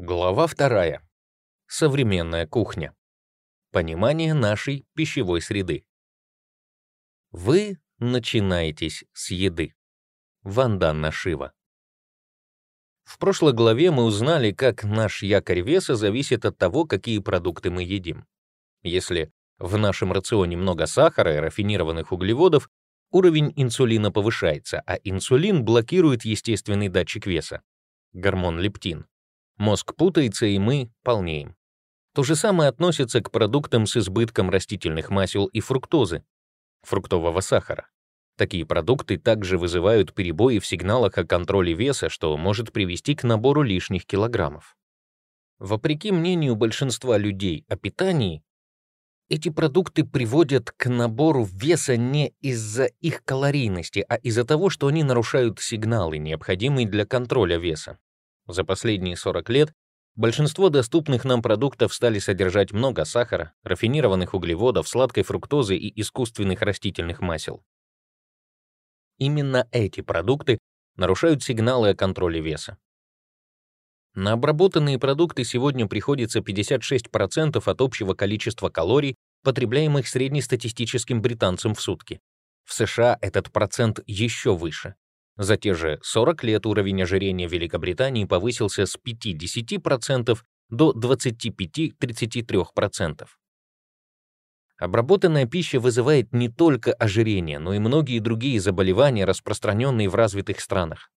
Глава вторая. Современная кухня. Понимание нашей пищевой среды. Вы начинаетесь с еды. Ванданна Шива. В прошлой главе мы узнали, как наш якорь веса зависит от того, какие продукты мы едим. Если в нашем рационе много сахара и рафинированных углеводов, уровень инсулина повышается, а инсулин блокирует естественный датчик веса — гормон лептин. Мозг путается, и мы полнеем. То же самое относится к продуктам с избытком растительных масел и фруктозы, фруктового сахара. Такие продукты также вызывают перебои в сигналах о контроле веса, что может привести к набору лишних килограммов. Вопреки мнению большинства людей о питании, эти продукты приводят к набору веса не из-за их калорийности, а из-за того, что они нарушают сигналы, необходимые для контроля веса. За последние 40 лет большинство доступных нам продуктов стали содержать много сахара, рафинированных углеводов, сладкой фруктозы и искусственных растительных масел. Именно эти продукты нарушают сигналы о контроле веса. На обработанные продукты сегодня приходится 56% от общего количества калорий, потребляемых среднестатистическим британцем в сутки. В США этот процент еще выше. За те же 40 лет уровень ожирения в Великобритании повысился с 50% до 25-33%. Обработанная пища вызывает не только ожирение, но и многие другие заболевания, распространенные в развитых странах.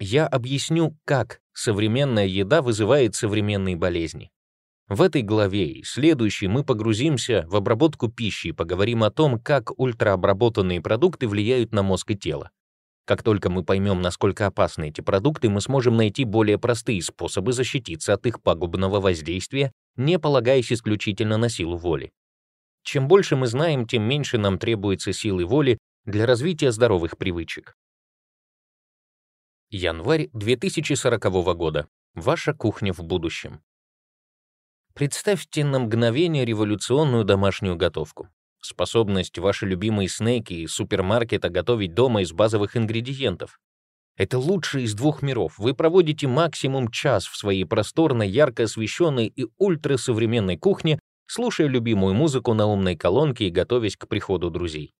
Я объясню, как современная еда вызывает современные болезни. В этой главе и следующей мы погрузимся в обработку пищи и поговорим о том, как ультраобработанные продукты влияют на мозг и тело. Как только мы поймем, насколько опасны эти продукты, мы сможем найти более простые способы защититься от их пагубного воздействия, не полагаясь исключительно на силу воли. Чем больше мы знаем, тем меньше нам требуется силы воли для развития здоровых привычек. Январь 2040 года. Ваша кухня в будущем. Представьте на мгновение революционную домашнюю готовку. Способность ваши любимые снеки из супермаркета готовить дома из базовых ингредиентов. Это лучший из двух миров. Вы проводите максимум час в своей просторной, ярко освещенной и ультрасовременной кухне, слушая любимую музыку на умной колонке и готовясь к приходу друзей.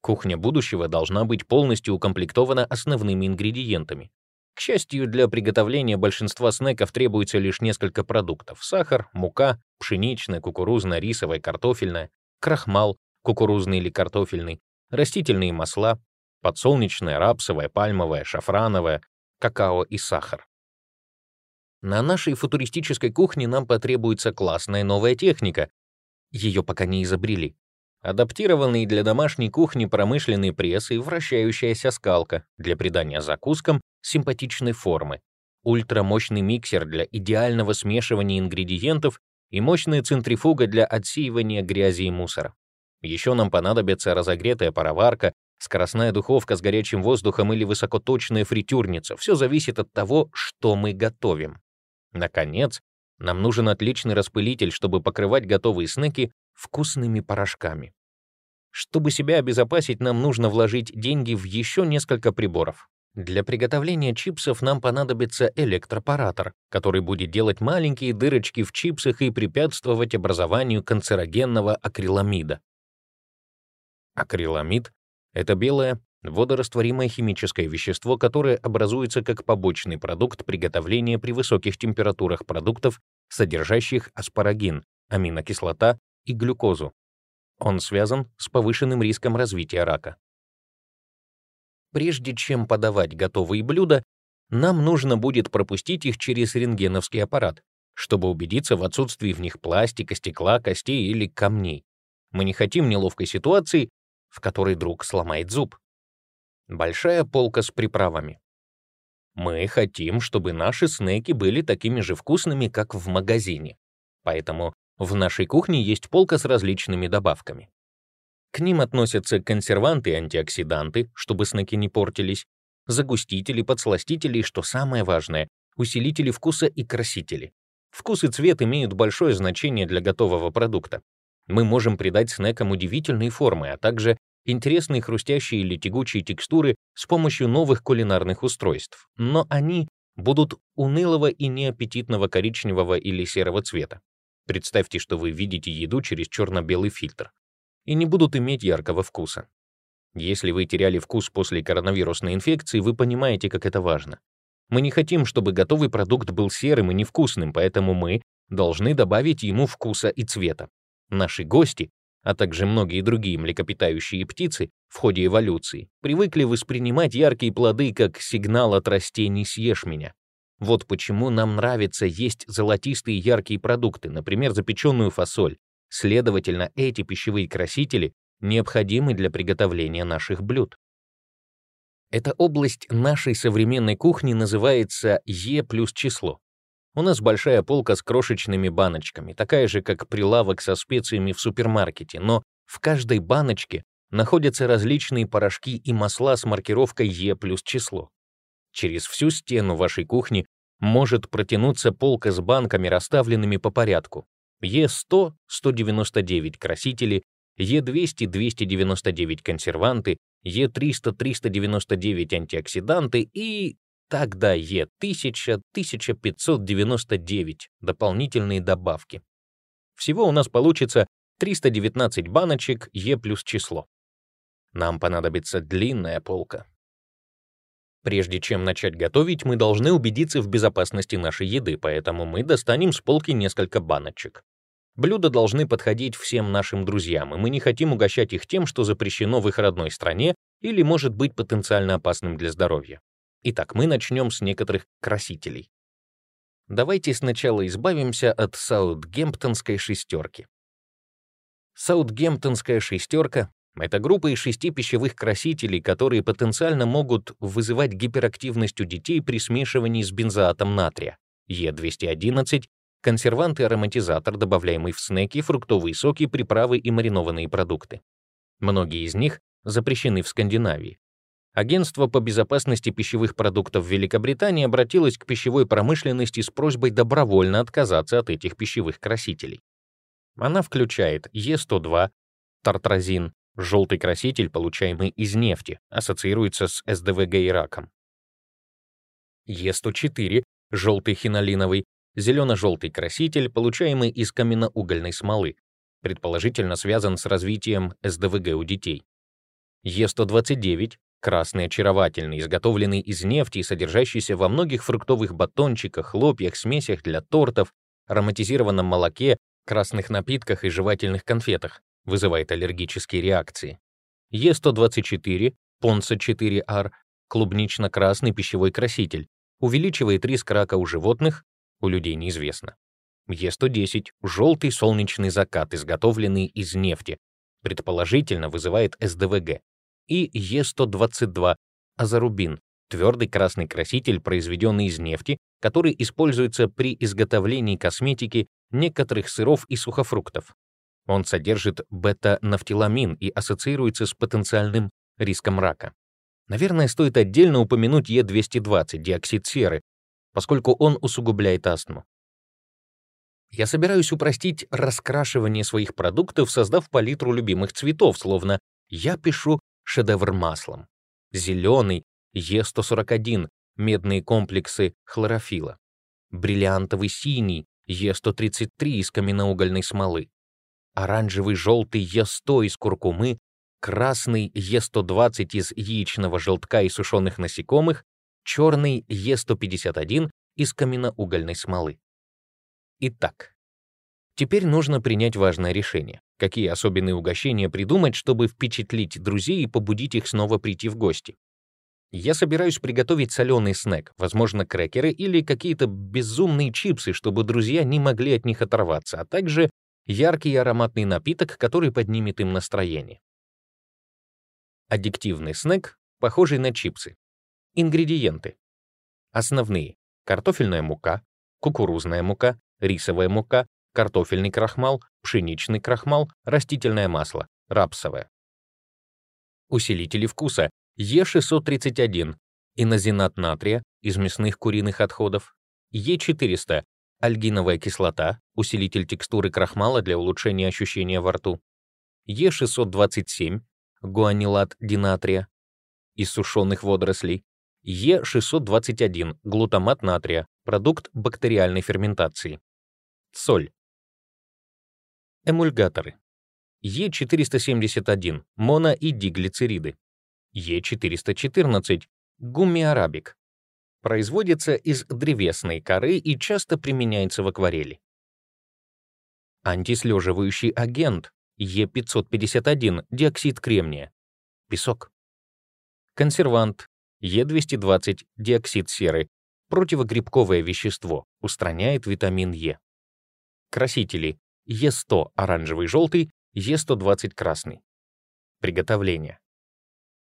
Кухня будущего должна быть полностью укомплектована основными ингредиентами. К счастью, для приготовления большинства снеков требуется лишь несколько продуктов — сахар, мука, пшеничная, кукурузная, рисовая, картофельная, крахмал, кукурузный или картофельный, растительные масла, подсолнечное, рапсовое, пальмовое, шафрановое, какао и сахар. На нашей футуристической кухне нам потребуется классная новая техника. Ее пока не изобрели. Адаптированные для домашней кухни промышленные прессы и вращающаяся скалка для придания закускам симпатичной формы, ультрамощный миксер для идеального смешивания ингредиентов и мощная центрифуга для отсеивания грязи и мусора. Еще нам понадобится разогретая пароварка, скоростная духовка с горячим воздухом или высокоточная фритюрница. Все зависит от того, что мы готовим. Наконец, нам нужен отличный распылитель, чтобы покрывать готовые снеки вкусными порошками. Чтобы себя обезопасить, нам нужно вложить деньги в еще несколько приборов. Для приготовления чипсов нам понадобится электропаратор, который будет делать маленькие дырочки в чипсах и препятствовать образованию канцерогенного акриламида. Акриламид — это белое, водорастворимое химическое вещество, которое образуется как побочный продукт приготовления при высоких температурах продуктов, содержащих аспарагин, аминокислота и глюкозу. Он связан с повышенным риском развития рака. Прежде чем подавать готовые блюда, нам нужно будет пропустить их через рентгеновский аппарат, чтобы убедиться в отсутствии в них пластика, стекла, костей или камней. Мы не хотим неловкой ситуации, в которой друг сломает зуб. Большая полка с приправами. Мы хотим, чтобы наши снеки были такими же вкусными, как в магазине. Поэтому в нашей кухне есть полка с различными добавками. К ним относятся консерванты и антиоксиданты, чтобы снеки не портились, загустители, подсластители и, что самое важное, усилители вкуса и красители. Вкус и цвет имеют большое значение для готового продукта. Мы можем придать снекам удивительные формы, а также интересные хрустящие или тягучие текстуры с помощью новых кулинарных устройств. Но они будут унылого и неаппетитного коричневого или серого цвета. Представьте, что вы видите еду через черно-белый фильтр и не будут иметь яркого вкуса. Если вы теряли вкус после коронавирусной инфекции, вы понимаете, как это важно. Мы не хотим, чтобы готовый продукт был серым и невкусным, поэтому мы должны добавить ему вкуса и цвета. Наши гости, а также многие другие млекопитающие птицы в ходе эволюции привыкли воспринимать яркие плоды как сигнал от растений «съешь меня». Вот почему нам нравится есть золотистые яркие продукты, например, запеченную фасоль. Следовательно, эти пищевые красители необходимы для приготовления наших блюд. Эта область нашей современной кухни называется Е плюс число. У нас большая полка с крошечными баночками, такая же, как прилавок со специями в супермаркете, но в каждой баночке находятся различные порошки и масла с маркировкой Е плюс число. Через всю стену вашей кухни может протянуться полка с банками, расставленными по порядку. Е100 — 199 красители, Е200 — 299 консерванты, Е300 — 399 антиоксиданты и тогда Е1000 — 1599 дополнительные добавки. Всего у нас получится 319 баночек Е плюс число. Нам понадобится длинная полка. Прежде чем начать готовить, мы должны убедиться в безопасности нашей еды, поэтому мы достанем с полки несколько баночек. Блюда должны подходить всем нашим друзьям, и мы не хотим угощать их тем, что запрещено в их родной стране или может быть потенциально опасным для здоровья. Итак, мы начнем с некоторых красителей. Давайте сначала избавимся от саутгемптонской шестерки. Саутгемптонская шестерка — это группа из шести пищевых красителей, которые потенциально могут вызывать гиперактивность у детей при смешивании с бензоатом натрия, Е211 консервант и ароматизатор, добавляемый в снеки, фруктовые соки, приправы и маринованные продукты. Многие из них запрещены в Скандинавии. Агентство по безопасности пищевых продуктов Великобритании обратилось к пищевой промышленности с просьбой добровольно отказаться от этих пищевых красителей. Она включает Е102, тартразин, желтый краситель, получаемый из нефти, ассоциируется с СДВГ и раком. Е104, желтый хинолиновый, Зелено-желтый краситель, получаемый из каменноугольной смолы, предположительно связан с развитием СДВГ у детей. Е129 красный очаровательный, изготовленный из нефти и содержащийся во многих фруктовых батончиках, хлопьях, смесях для тортов, ароматизированном молоке, красных напитках и жевательных конфетах, вызывает аллергические реакции. Е124, Понса 4R, клубнично-красный пищевой краситель, увеличивает риск рака у животных, у людей неизвестно. Е110 — желтый солнечный закат, изготовленный из нефти, предположительно вызывает СДВГ. И Е122 — азорубин, твердый красный краситель, произведенный из нефти, который используется при изготовлении косметики, некоторых сыров и сухофруктов. Он содержит бета-нафтиламин и ассоциируется с потенциальным риском рака. Наверное, стоит отдельно упомянуть Е220, диоксид серы, поскольку он усугубляет астму. Я собираюсь упростить раскрашивание своих продуктов, создав палитру любимых цветов, словно я пишу шедевр маслом. Зеленый Е141, медные комплексы хлорофила. Бриллиантовый синий Е133 из каменноугольной смолы. Оранжевый желтый Е100 из куркумы, красный Е120 из яичного желтка и сушеных насекомых, черный Е151 из каменноугольной смолы. Итак, теперь нужно принять важное решение. Какие особенные угощения придумать, чтобы впечатлить друзей и побудить их снова прийти в гости? Я собираюсь приготовить соленый снэк, возможно, крекеры или какие-то безумные чипсы, чтобы друзья не могли от них оторваться, а также яркий ароматный напиток, который поднимет им настроение. Аддиктивный снэк, похожий на чипсы. Ингредиенты. Основные. Картофельная мука, кукурузная мука, рисовая мука, картофельный крахмал, пшеничный крахмал, растительное масло, рапсовое. Усилители вкуса. Е631, инозинат натрия из мясных куриных отходов, Е400, альгиновая кислота, усилитель текстуры крахмала для улучшения ощущения во рту, Е627, гуанилат динатрия из сушеных водорослей, Е621, глутамат натрия, продукт бактериальной ферментации. Соль. Эмульгаторы. Е471, моно- и диглицериды. Е414, гуммиарабик. Производится из древесной коры и часто применяется в акварели. Антислеживающий агент Е551, диоксид кремния. Песок. Консервант Е220, диоксид серы, противогрибковое вещество, устраняет витамин Е. Красители Е100 оранжевый желтый, Е120 красный. Приготовление.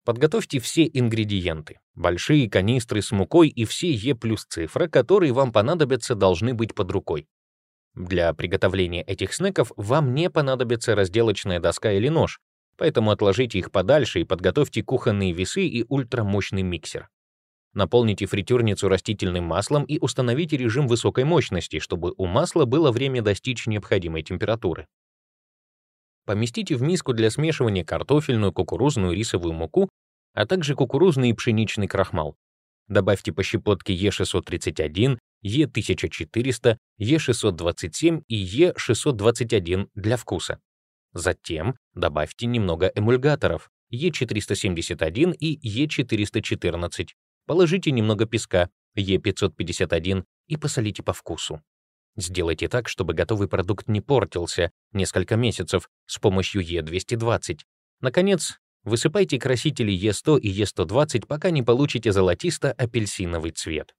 Подготовьте все ингредиенты. Большие канистры с мукой и все Е плюс цифра, которые вам понадобятся, должны быть под рукой. Для приготовления этих снеков вам не понадобится разделочная доска или нож, поэтому отложите их подальше и подготовьте кухонные весы и ультрамощный миксер. Наполните фритюрницу растительным маслом и установите режим высокой мощности, чтобы у масла было время достичь необходимой температуры. Поместите в миску для смешивания картофельную, кукурузную, рисовую муку, а также кукурузный и пшеничный крахмал. Добавьте по щепотке Е631, Е1400, Е627 и Е621 для вкуса. Затем добавьте немного эмульгаторов Е471 и Е414. Положите немного песка Е551 и посолите по вкусу. Сделайте так, чтобы готовый продукт не портился несколько месяцев с помощью Е220. Наконец, высыпайте красители Е100 и Е120, пока не получите золотисто-апельсиновый цвет.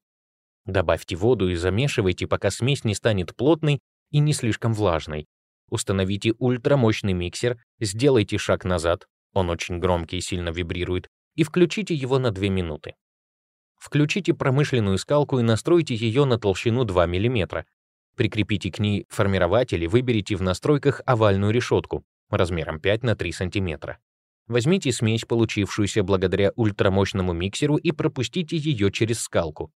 Добавьте воду и замешивайте, пока смесь не станет плотной и не слишком влажной. Установите ультрамощный миксер, сделайте шаг назад, он очень громкий и сильно вибрирует, и включите его на 2 минуты. Включите промышленную скалку и настройте ее на толщину 2 мм. Прикрепите к ней формирователь и выберите в настройках овальную решетку размером 5 на 3 см. Возьмите смесь, получившуюся благодаря ультрамощному миксеру, и пропустите ее через скалку.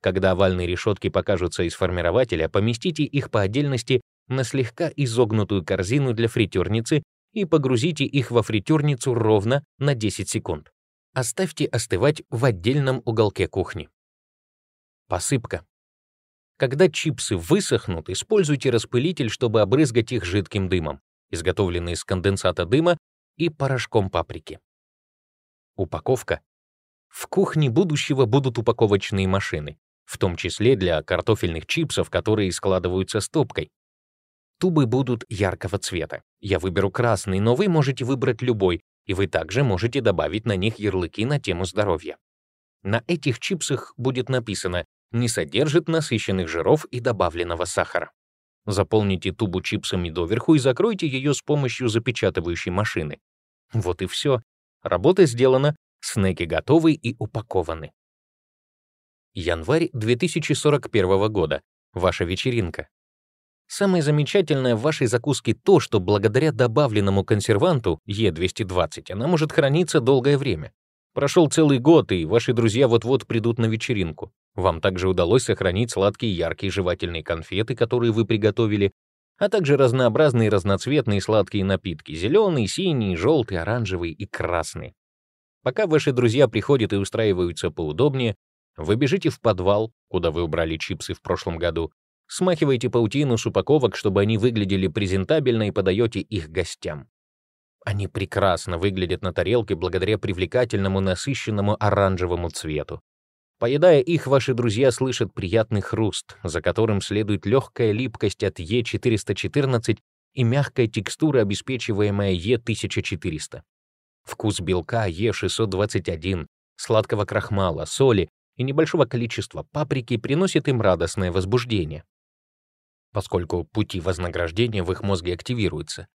Когда овальные решетки покажутся из формирователя, поместите их по отдельности на слегка изогнутую корзину для фритюрницы и погрузите их во фритюрницу ровно на 10 секунд. Оставьте остывать в отдельном уголке кухни. Посыпка. Когда чипсы высохнут, используйте распылитель, чтобы обрызгать их жидким дымом, изготовленный из конденсата дыма и порошком паприки. Упаковка. В кухне будущего будут упаковочные машины в том числе для картофельных чипсов, которые складываются стопкой. Тубы будут яркого цвета. Я выберу красный, но вы можете выбрать любой, и вы также можете добавить на них ярлыки на тему здоровья. На этих чипсах будет написано «не содержит насыщенных жиров и добавленного сахара». Заполните тубу чипсами доверху и закройте ее с помощью запечатывающей машины. Вот и все. Работа сделана, снеки готовы и упакованы. Январь 2041 года. Ваша вечеринка. Самое замечательное в вашей закуске то, что благодаря добавленному консерванту Е220 она может храниться долгое время. Прошел целый год, и ваши друзья вот-вот придут на вечеринку. Вам также удалось сохранить сладкие яркие жевательные конфеты, которые вы приготовили, а также разнообразные разноцветные сладкие напитки — зеленый, синий, желтый, оранжевый и красный. Пока ваши друзья приходят и устраиваются поудобнее, вы бежите в подвал, куда вы убрали чипсы в прошлом году, смахиваете паутину с упаковок, чтобы они выглядели презентабельно, и подаете их гостям. Они прекрасно выглядят на тарелке благодаря привлекательному насыщенному оранжевому цвету. Поедая их, ваши друзья слышат приятный хруст, за которым следует легкая липкость от Е414 и мягкая текстура, обеспечиваемая Е1400. Вкус белка Е621, сладкого крахмала, соли и небольшого количества паприки приносит им радостное возбуждение, поскольку пути вознаграждения в их мозге активируются.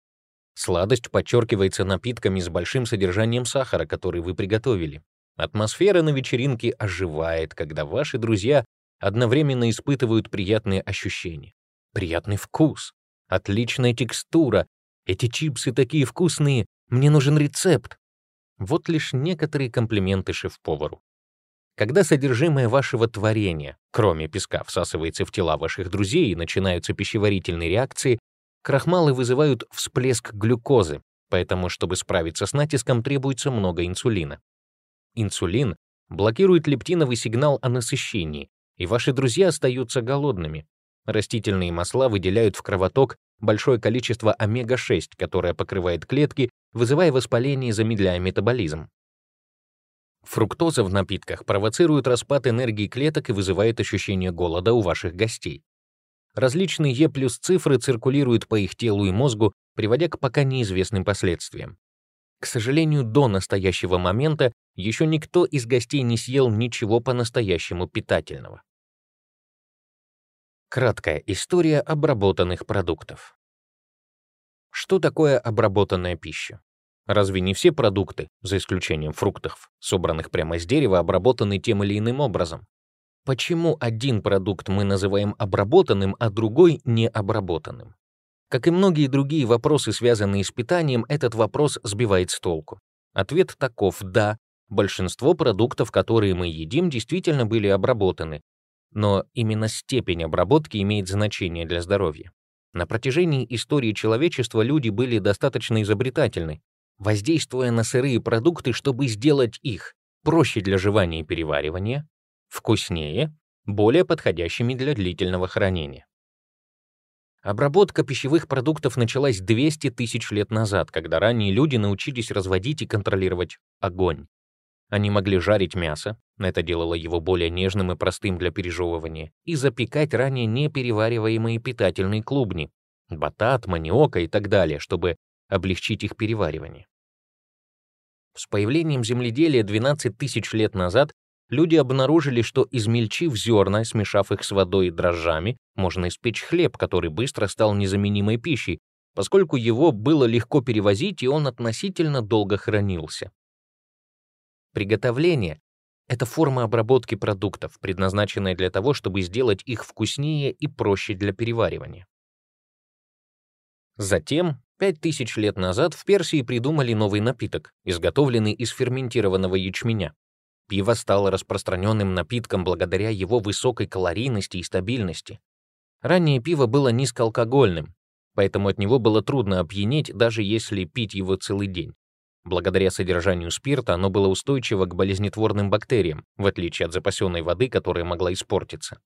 Сладость подчеркивается напитками с большим содержанием сахара, который вы приготовили. Атмосфера на вечеринке оживает, когда ваши друзья одновременно испытывают приятные ощущения. Приятный вкус, отличная текстура. Эти чипсы такие вкусные, мне нужен рецепт. Вот лишь некоторые комплименты шеф-повару. Когда содержимое вашего творения, кроме песка, всасывается в тела ваших друзей и начинаются пищеварительные реакции, крахмалы вызывают всплеск глюкозы, поэтому, чтобы справиться с натиском, требуется много инсулина. Инсулин блокирует лептиновый сигнал о насыщении, и ваши друзья остаются голодными. Растительные масла выделяют в кровоток большое количество омега-6, которое покрывает клетки, вызывая воспаление и замедляя метаболизм. Фруктоза в напитках провоцирует распад энергии клеток и вызывает ощущение голода у ваших гостей. Различные Е плюс цифры циркулируют по их телу и мозгу, приводя к пока неизвестным последствиям. К сожалению, до настоящего момента еще никто из гостей не съел ничего по-настоящему питательного. Краткая история обработанных продуктов. Что такое обработанная пища? Разве не все продукты, за исключением фруктов, собранных прямо с дерева, обработаны тем или иным образом? Почему один продукт мы называем обработанным, а другой — необработанным? Как и многие другие вопросы, связанные с питанием, этот вопрос сбивает с толку. Ответ таков — да, большинство продуктов, которые мы едим, действительно были обработаны, но именно степень обработки имеет значение для здоровья. На протяжении истории человечества люди были достаточно изобретательны, воздействуя на сырые продукты, чтобы сделать их проще для жевания и переваривания, вкуснее, более подходящими для длительного хранения. Обработка пищевых продуктов началась 200 тысяч лет назад, когда ранние люди научились разводить и контролировать огонь. Они могли жарить мясо, это делало его более нежным и простым для пережевывания, и запекать ранее неперевариваемые питательные клубни, батат, маниока и так далее, чтобы облегчить их переваривание. С появлением земледелия 12 тысяч лет назад люди обнаружили, что измельчив зерна, смешав их с водой и дрожжами, можно испечь хлеб, который быстро стал незаменимой пищей, поскольку его было легко перевозить и он относительно долго хранился. Приготовление — это форма обработки продуктов, предназначенная для того, чтобы сделать их вкуснее и проще для переваривания. Затем, 5000 лет назад, в Персии придумали новый напиток, изготовленный из ферментированного ячменя. Пиво стало распространенным напитком благодаря его высокой калорийности и стабильности. Ранее пиво было низкоалкогольным, поэтому от него было трудно опьянеть, даже если пить его целый день. Благодаря содержанию спирта оно было устойчиво к болезнетворным бактериям, в отличие от запасенной воды, которая могла испортиться.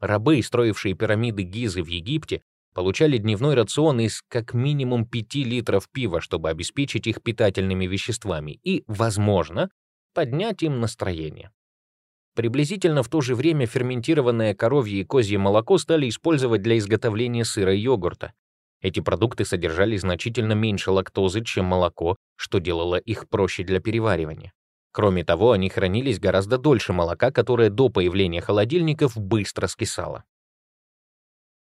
Рабы, строившие пирамиды Гизы в Египте, получали дневной рацион из как минимум 5 литров пива, чтобы обеспечить их питательными веществами и, возможно, поднять им настроение. Приблизительно в то же время ферментированное коровье и козье молоко стали использовать для изготовления сыра и йогурта. Эти продукты содержали значительно меньше лактозы, чем молоко, что делало их проще для переваривания. Кроме того, они хранились гораздо дольше молока, которое до появления холодильников быстро скисало.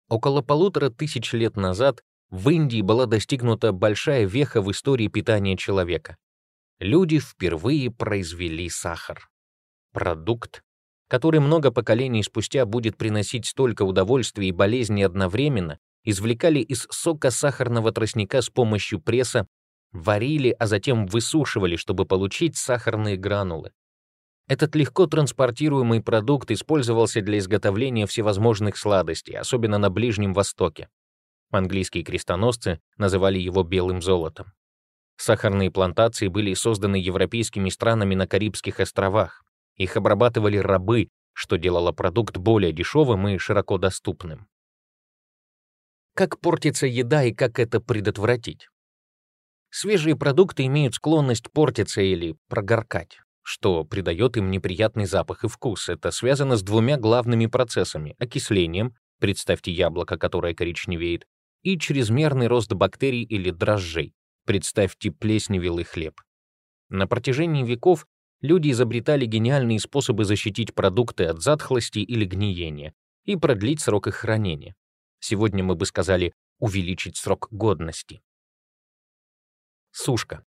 Около полутора тысяч лет назад в Индии была достигнута большая веха в истории питания человека. Люди впервые произвели сахар. Продукт, который много поколений спустя будет приносить столько удовольствия и болезней одновременно, извлекали из сока сахарного тростника с помощью пресса, варили, а затем высушивали, чтобы получить сахарные гранулы. Этот легко транспортируемый продукт использовался для изготовления всевозможных сладостей, особенно на Ближнем Востоке. Английские крестоносцы называли его белым золотом. Сахарные плантации были созданы европейскими странами на Карибских островах. Их обрабатывали рабы, что делало продукт более дешевым и широко доступным. Как портится еда и как это предотвратить? Свежие продукты имеют склонность портиться или прогоркать, что придает им неприятный запах и вкус. Это связано с двумя главными процессами — окислением, представьте яблоко, которое коричневеет, и чрезмерный рост бактерий или дрожжей, представьте плесневелый хлеб. На протяжении веков люди изобретали гениальные способы защитить продукты от затхлости или гниения и продлить срок их хранения. Сегодня мы бы сказали увеличить срок годности. Сушка.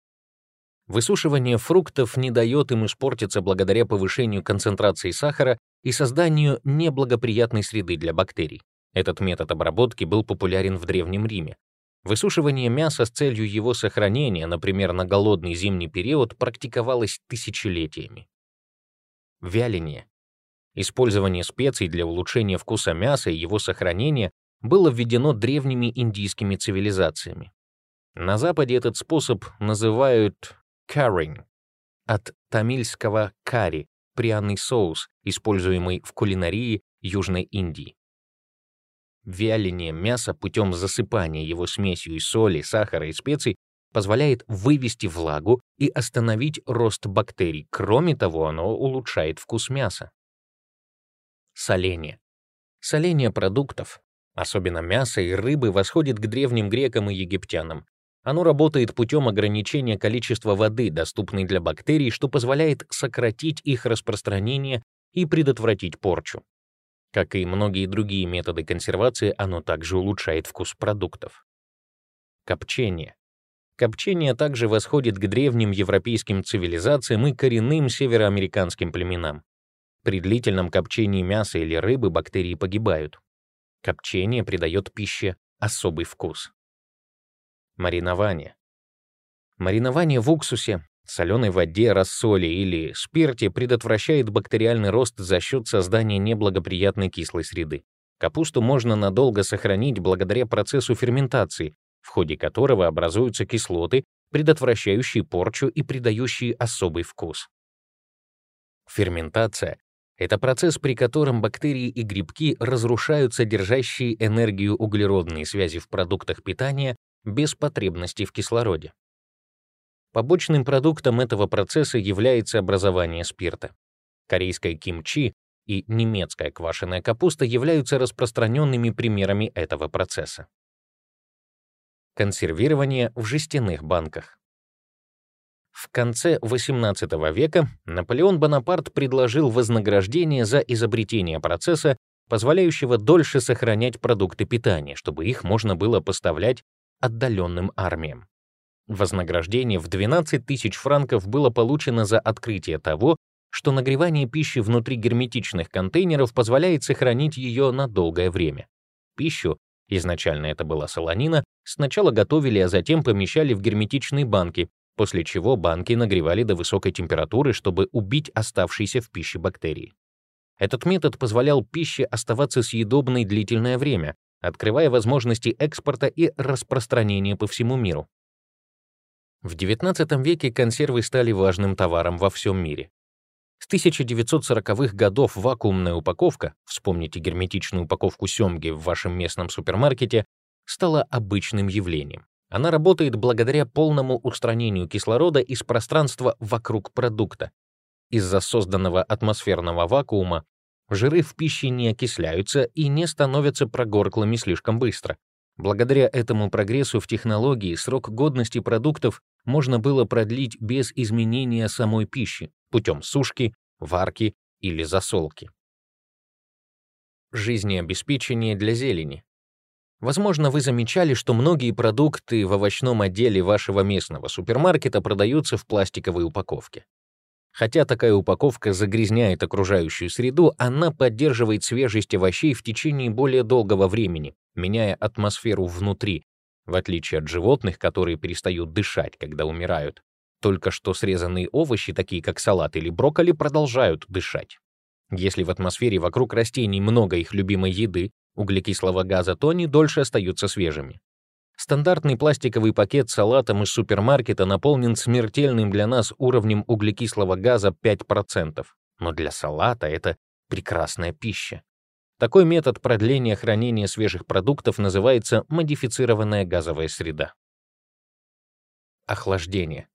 Высушивание фруктов не дает им испортиться благодаря повышению концентрации сахара и созданию неблагоприятной среды для бактерий. Этот метод обработки был популярен в Древнем Риме. Высушивание мяса с целью его сохранения, например, на голодный зимний период, практиковалось тысячелетиями. Вяление. Использование специй для улучшения вкуса мяса и его сохранения было введено древними индийскими цивилизациями. На Западе этот способ называют каринг, от тамильского кари, пряный соус, используемый в кулинарии Южной Индии. Вяление мяса путем засыпания его смесью из соли, сахара и специй позволяет вывести влагу и остановить рост бактерий. Кроме того, оно улучшает вкус мяса. Соление. Соление продуктов, особенно мяса и рыбы, восходит к древним грекам и египтянам. Оно работает путем ограничения количества воды, доступной для бактерий, что позволяет сократить их распространение и предотвратить порчу. Как и многие другие методы консервации, оно также улучшает вкус продуктов. Копчение. Копчение также восходит к древним европейским цивилизациям и коренным североамериканским племенам. При длительном копчении мяса или рыбы бактерии погибают. Копчение придает пище особый вкус. Маринование. Маринование в уксусе, соленой воде, рассоле или спирте предотвращает бактериальный рост за счет создания неблагоприятной кислой среды. Капусту можно надолго сохранить благодаря процессу ферментации, в ходе которого образуются кислоты, предотвращающие порчу и придающие особый вкус. Ферментация — это процесс, при котором бактерии и грибки разрушают содержащие энергию углеродные связи в продуктах питания без потребности в кислороде. Побочным продуктом этого процесса является образование спирта. Корейская кимчи и немецкая квашеная капуста являются распространенными примерами этого процесса. Консервирование в жестяных банках. В конце XVIII века Наполеон Бонапарт предложил вознаграждение за изобретение процесса, позволяющего дольше сохранять продукты питания, чтобы их можно было поставлять отдаленным армиям. Вознаграждение в 12 тысяч франков было получено за открытие того, что нагревание пищи внутри герметичных контейнеров позволяет сохранить ее на долгое время. Пищу, изначально это была солонина, сначала готовили, а затем помещали в герметичные банки, после чего банки нагревали до высокой температуры, чтобы убить оставшиеся в пище бактерии. Этот метод позволял пище оставаться съедобной длительное время, открывая возможности экспорта и распространения по всему миру. В XIX веке консервы стали важным товаром во всем мире. С 1940-х годов вакуумная упаковка, вспомните герметичную упаковку семги в вашем местном супермаркете, стала обычным явлением. Она работает благодаря полному устранению кислорода из пространства вокруг продукта. Из-за созданного атмосферного вакуума жиры в пище не окисляются и не становятся прогорклыми слишком быстро. Благодаря этому прогрессу в технологии срок годности продуктов можно было продлить без изменения самой пищи путем сушки, варки или засолки. Жизнеобеспечение для зелени. Возможно, вы замечали, что многие продукты в овощном отделе вашего местного супермаркета продаются в пластиковой упаковке. Хотя такая упаковка загрязняет окружающую среду, она поддерживает свежесть овощей в течение более долгого времени, меняя атмосферу внутри, в отличие от животных, которые перестают дышать, когда умирают. Только что срезанные овощи, такие как салат или брокколи, продолжают дышать. Если в атмосфере вокруг растений много их любимой еды, углекислого газа, то они дольше остаются свежими. Стандартный пластиковый пакет с салатом из супермаркета наполнен смертельным для нас уровнем углекислого газа 5%, но для салата это прекрасная пища. Такой метод продления хранения свежих продуктов называется модифицированная газовая среда. Охлаждение.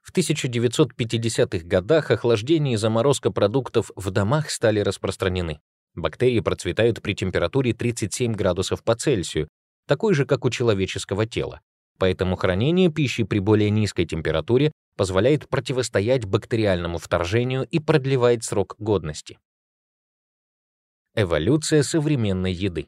В 1950-х годах охлаждение и заморозка продуктов в домах стали распространены. Бактерии процветают при температуре 37 градусов по Цельсию, такой же, как у человеческого тела. Поэтому хранение пищи при более низкой температуре позволяет противостоять бактериальному вторжению и продлевает срок годности. Эволюция современной еды.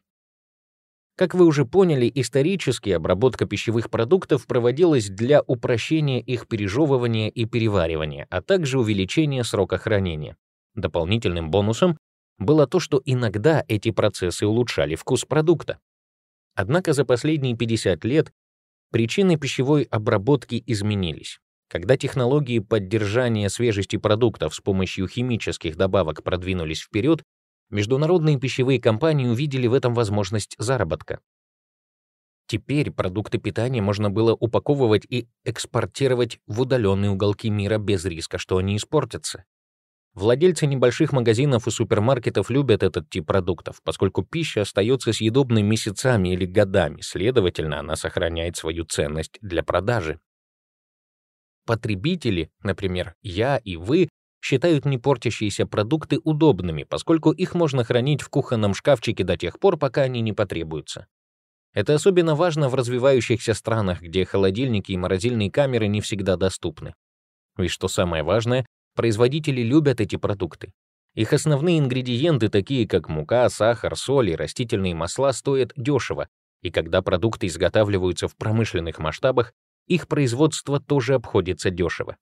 Как вы уже поняли, исторически обработка пищевых продуктов проводилась для упрощения их пережевывания и переваривания, а также увеличения срока хранения. Дополнительным бонусом было то, что иногда эти процессы улучшали вкус продукта. Однако за последние 50 лет причины пищевой обработки изменились. Когда технологии поддержания свежести продуктов с помощью химических добавок продвинулись вперед, международные пищевые компании увидели в этом возможность заработка. Теперь продукты питания можно было упаковывать и экспортировать в удаленные уголки мира без риска, что они испортятся. Владельцы небольших магазинов и супермаркетов любят этот тип продуктов, поскольку пища остается съедобной месяцами или годами, следовательно, она сохраняет свою ценность для продажи. Потребители, например, я и вы, считают не портящиеся продукты удобными, поскольку их можно хранить в кухонном шкафчике до тех пор, пока они не потребуются. Это особенно важно в развивающихся странах, где холодильники и морозильные камеры не всегда доступны. И что самое важное, производители любят эти продукты. Их основные ингредиенты, такие как мука, сахар, соль и растительные масла, стоят дешево, и когда продукты изготавливаются в промышленных масштабах, их производство тоже обходится дешево.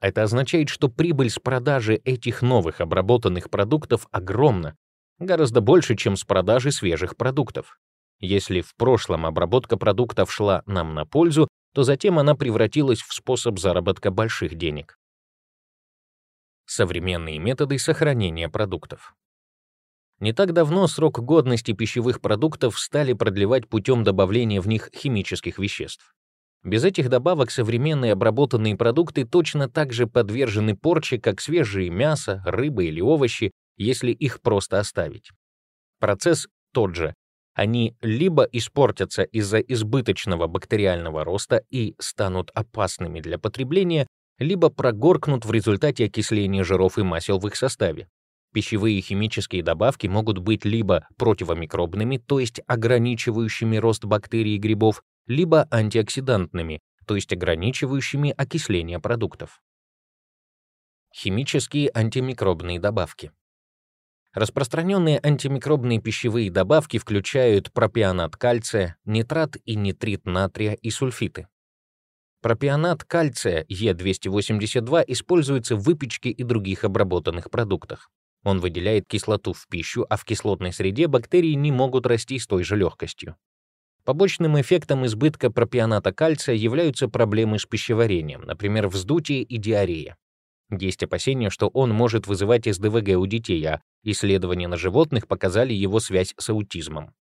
Это означает, что прибыль с продажи этих новых обработанных продуктов огромна, гораздо больше, чем с продажи свежих продуктов. Если в прошлом обработка продуктов шла нам на пользу, то затем она превратилась в способ заработка больших денег. Современные методы сохранения продуктов. Не так давно срок годности пищевых продуктов стали продлевать путем добавления в них химических веществ. Без этих добавок современные обработанные продукты точно так же подвержены порче, как свежие мясо, рыба или овощи, если их просто оставить. Процесс тот же. Они либо испортятся из-за избыточного бактериального роста и станут опасными для потребления, либо прогоркнут в результате окисления жиров и масел в их составе. Пищевые химические добавки могут быть либо противомикробными, то есть ограничивающими рост бактерий и грибов, либо антиоксидантными, то есть ограничивающими окисление продуктов. Химические антимикробные добавки. Распространенные антимикробные пищевые добавки включают пропионат кальция, нитрат и нитрит натрия и сульфиты. Пропионат кальция Е282 используется в выпечке и других обработанных продуктах. Он выделяет кислоту в пищу, а в кислотной среде бактерии не могут расти с той же легкостью. Побочным эффектом избытка пропионата кальция являются проблемы с пищеварением, например, вздутие и диарея. Есть опасения, что он может вызывать СДВГ у детей, а исследования на животных показали его связь с аутизмом.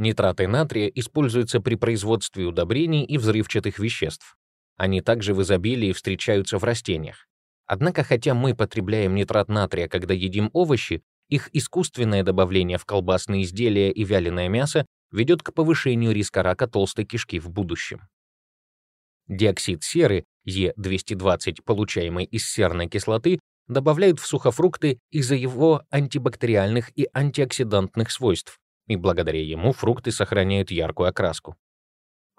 Нитраты натрия используются при производстве удобрений и взрывчатых веществ. Они также в изобилии встречаются в растениях. Однако, хотя мы потребляем нитрат натрия, когда едим овощи, их искусственное добавление в колбасные изделия и вяленое мясо ведет к повышению риска рака толстой кишки в будущем. Диоксид серы Е220, получаемый из серной кислоты, добавляют в сухофрукты из-за его антибактериальных и антиоксидантных свойств, и благодаря ему фрукты сохраняют яркую окраску.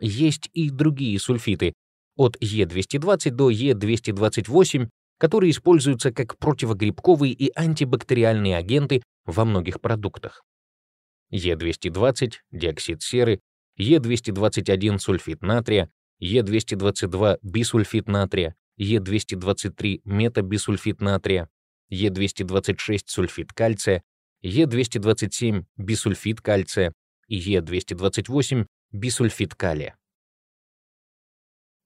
Есть и другие сульфиты, от Е220 до Е228, которые используются как противогрибковые и антибактериальные агенты во многих продуктах. Е220, диоксид серы, Е221 сульфид натрия, Е222 бисульфид натрия, Е223 метабисульфид натрия, Е226 сульфид кальция, Е227 бисульфид кальция и Е228 бисульфид калия.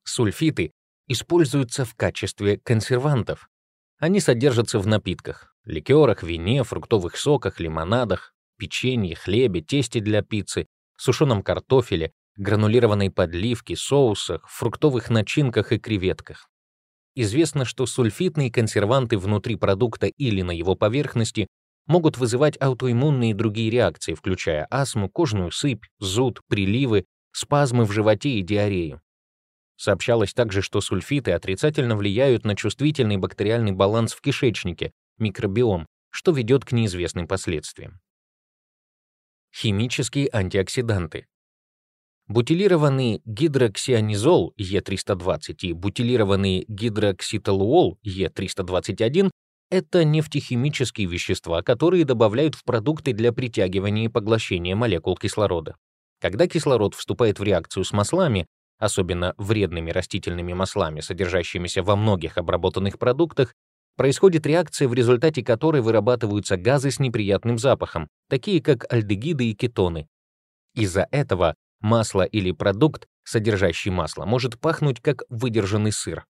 Сульфиты используются в качестве консервантов. Они содержатся в напитках, ликерах, вине, фруктовых соках, лимонадах, печенье, хлебе, тесте для пиццы, сушеном картофеле, гранулированной подливке, соусах, фруктовых начинках и креветках. Известно, что сульфитные консерванты внутри продукта или на его поверхности могут вызывать аутоиммунные и другие реакции, включая астму, кожную сыпь, зуд, приливы, спазмы в животе и диарею. Сообщалось также, что сульфиты отрицательно влияют на чувствительный бактериальный баланс в кишечнике, микробиом, что ведет к неизвестным последствиям. Химические антиоксиданты. Бутилированный гидроксианизол Е320 и бутилированный гидрокситолуол Е321 — это нефтехимические вещества, которые добавляют в продукты для притягивания и поглощения молекул кислорода. Когда кислород вступает в реакцию с маслами, особенно вредными растительными маслами, содержащимися во многих обработанных продуктах, происходит реакция, в результате которой вырабатываются газы с неприятным запахом, такие как альдегиды и кетоны. Из-за этого масло или продукт, содержащий масло, может пахнуть как выдержанный сыр.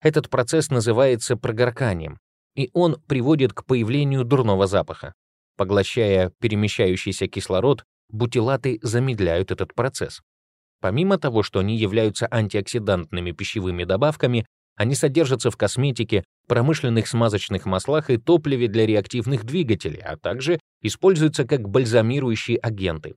Этот процесс называется прогорканием, и он приводит к появлению дурного запаха. Поглощая перемещающийся кислород, бутилаты замедляют этот процесс. Помимо того, что они являются антиоксидантными пищевыми добавками, они содержатся в косметике, промышленных смазочных маслах и топливе для реактивных двигателей, а также используются как бальзамирующие агенты.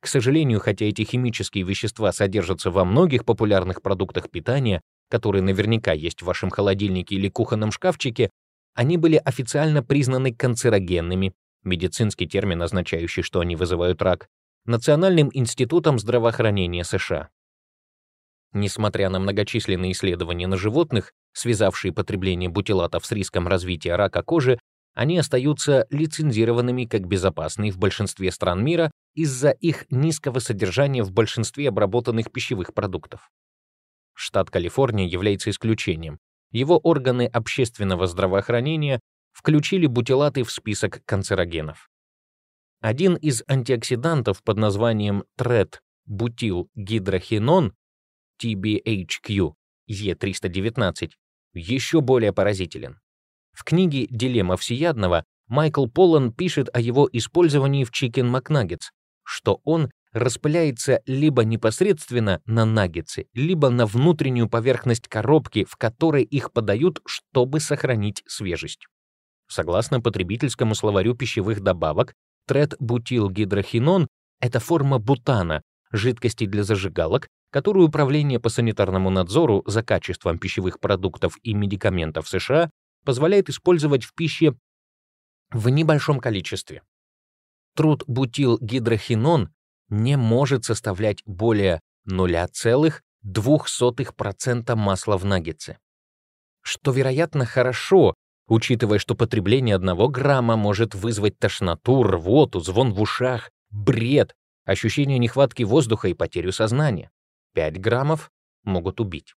К сожалению, хотя эти химические вещества содержатся во многих популярных продуктах питания, которые наверняка есть в вашем холодильнике или кухонном шкафчике, они были официально признаны канцерогенными, медицинский термин, означающий, что они вызывают рак, Национальным институтом здравоохранения США. Несмотря на многочисленные исследования на животных, связавшие потребление бутилатов с риском развития рака кожи, они остаются лицензированными как безопасные в большинстве стран мира из-за их низкого содержания в большинстве обработанных пищевых продуктов. Штат Калифорния является исключением. Его органы общественного здравоохранения включили бутилаты в список канцерогенов. Один из антиоксидантов под названием трет-бутилгидрохинон TBHQ E319 еще более поразителен. В книге «Дилемма всеядного» Майкл Поллан пишет о его использовании в Chicken McNuggets, что он распыляется либо непосредственно на наггетсы, либо на внутреннюю поверхность коробки, в которой их подают, чтобы сохранить свежесть. Согласно потребительскому словарю пищевых добавок, трет-бутилгидрохинон — это форма бутана, жидкости для зажигалок, которую Управление по санитарному надзору за качеством пищевых продуктов и медикаментов США позволяет использовать в пище в небольшом количестве. Труд-бутилгидрохинон не может составлять более 0,02% масла в наггетсе. Что, вероятно, хорошо, учитывая, что потребление одного грамма может вызвать тошноту, рвоту, звон в ушах, бред, ощущение нехватки воздуха и потерю сознания. 5 граммов могут убить.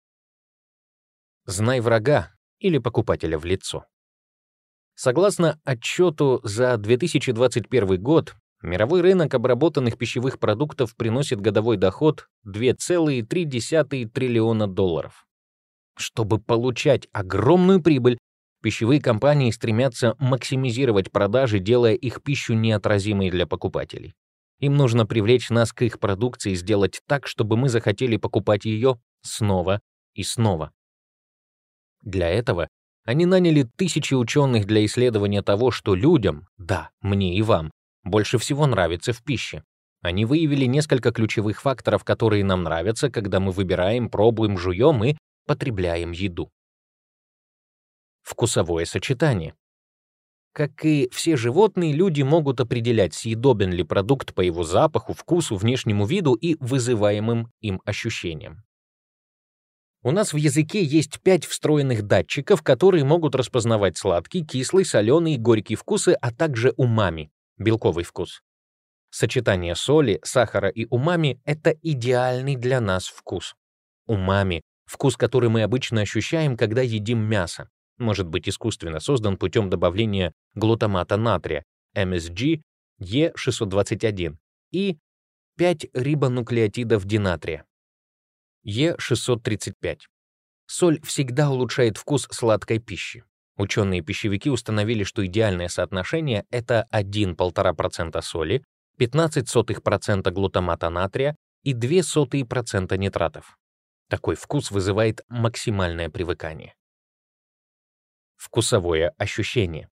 Знай врага или покупателя в лицо. Согласно отчету за 2021 год, мировой рынок обработанных пищевых продуктов приносит годовой доход 2,3 триллиона долларов. Чтобы получать огромную прибыль, пищевые компании стремятся максимизировать продажи, делая их пищу неотразимой для покупателей. Им нужно привлечь нас к их продукции и сделать так, чтобы мы захотели покупать ее снова и снова. Для этого они наняли тысячи ученых для исследования того, что людям, да, мне и вам, больше всего нравится в пище. Они выявили несколько ключевых факторов, которые нам нравятся, когда мы выбираем, пробуем, жуем и потребляем еду. Вкусовое сочетание. Как и все животные, люди могут определять, съедобен ли продукт по его запаху, вкусу, внешнему виду и вызываемым им ощущениям. У нас в языке есть пять встроенных датчиков, которые могут распознавать сладкий, кислый, соленый и горький вкусы, а также умами — белковый вкус. Сочетание соли, сахара и умами — это идеальный для нас вкус. Умами — вкус, который мы обычно ощущаем, когда едим мясо может быть искусственно создан путем добавления глутамата натрия MSG E621 и 5 рибонуклеотидов динатрия E635. Соль всегда улучшает вкус сладкой пищи. Ученые-пищевики установили, что идеальное соотношение — это 1,5% соли, 0,15% глутамата натрия и 0,02% нитратов. Такой вкус вызывает максимальное привыкание вкусовое ощущение.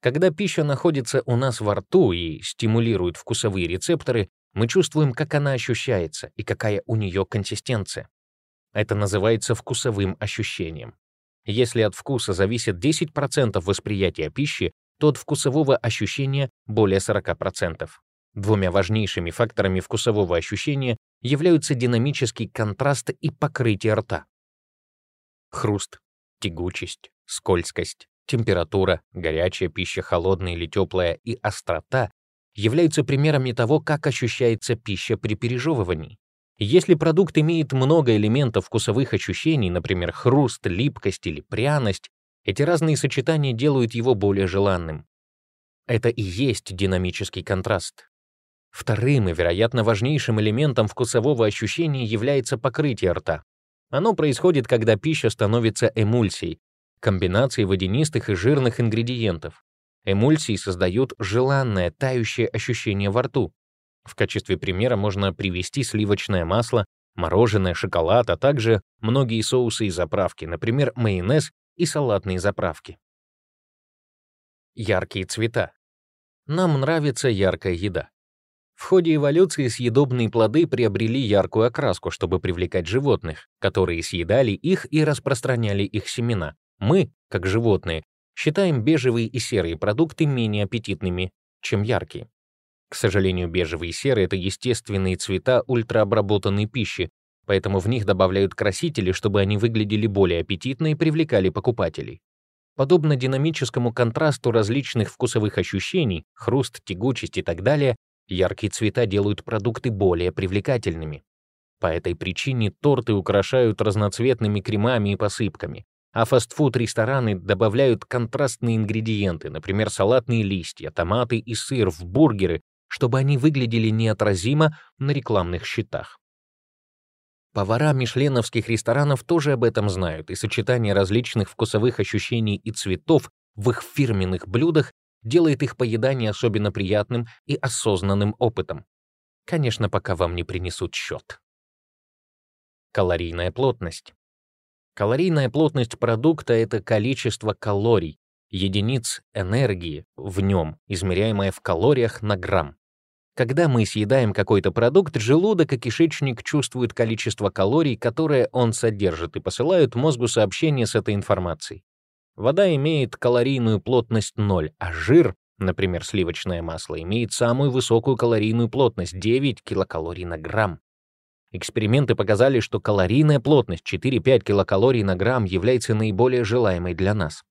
Когда пища находится у нас во рту и стимулирует вкусовые рецепторы, мы чувствуем, как она ощущается и какая у нее консистенция. Это называется вкусовым ощущением. Если от вкуса зависит 10% восприятия пищи, то от вкусового ощущения более 40%. Двумя важнейшими факторами вкусового ощущения являются динамический контраст и покрытие рта. Хруст, тягучесть, скользкость, температура, горячая пища, холодная или теплая и острота являются примерами того, как ощущается пища при пережевывании. Если продукт имеет много элементов вкусовых ощущений, например, хруст, липкость или пряность, эти разные сочетания делают его более желанным. Это и есть динамический контраст. Вторым и, вероятно, важнейшим элементом вкусового ощущения является покрытие рта. Оно происходит, когда пища становится эмульсией, комбинацией водянистых и жирных ингредиентов. Эмульсии создают желанное тающее ощущение во рту. В качестве примера можно привести сливочное масло, мороженое, шоколад, а также многие соусы и заправки, например, майонез и салатные заправки. Яркие цвета. Нам нравится яркая еда. В ходе эволюции съедобные плоды приобрели яркую окраску, чтобы привлекать животных, которые съедали их и распространяли их семена. Мы, как животные, считаем бежевые и серые продукты менее аппетитными, чем яркие. К сожалению, бежевые и серые — это естественные цвета ультраобработанной пищи, поэтому в них добавляют красители, чтобы они выглядели более аппетитно и привлекали покупателей. Подобно динамическому контрасту различных вкусовых ощущений, хруст, тягучесть и так далее, Яркие цвета делают продукты более привлекательными. По этой причине торты украшают разноцветными кремами и посыпками, а фастфуд-рестораны добавляют контрастные ингредиенты, например, салатные листья, томаты и сыр в бургеры, чтобы они выглядели неотразимо на рекламных щитах. Повара мишленовских ресторанов тоже об этом знают, и сочетание различных вкусовых ощущений и цветов в их фирменных блюдах делает их поедание особенно приятным и осознанным опытом. Конечно, пока вам не принесут счет. Калорийная плотность. Калорийная плотность продукта — это количество калорий, единиц энергии в нем, измеряемое в калориях на грамм. Когда мы съедаем какой-то продукт, желудок и кишечник чувствуют количество калорий, которые он содержит, и посылают мозгу сообщение с этой информацией. Вода имеет калорийную плотность 0, а жир, например, сливочное масло, имеет самую высокую калорийную плотность — 9 килокалорий на грамм. Эксперименты показали, что калорийная плотность 4-5 килокалорий на грамм является наиболее желаемой для нас.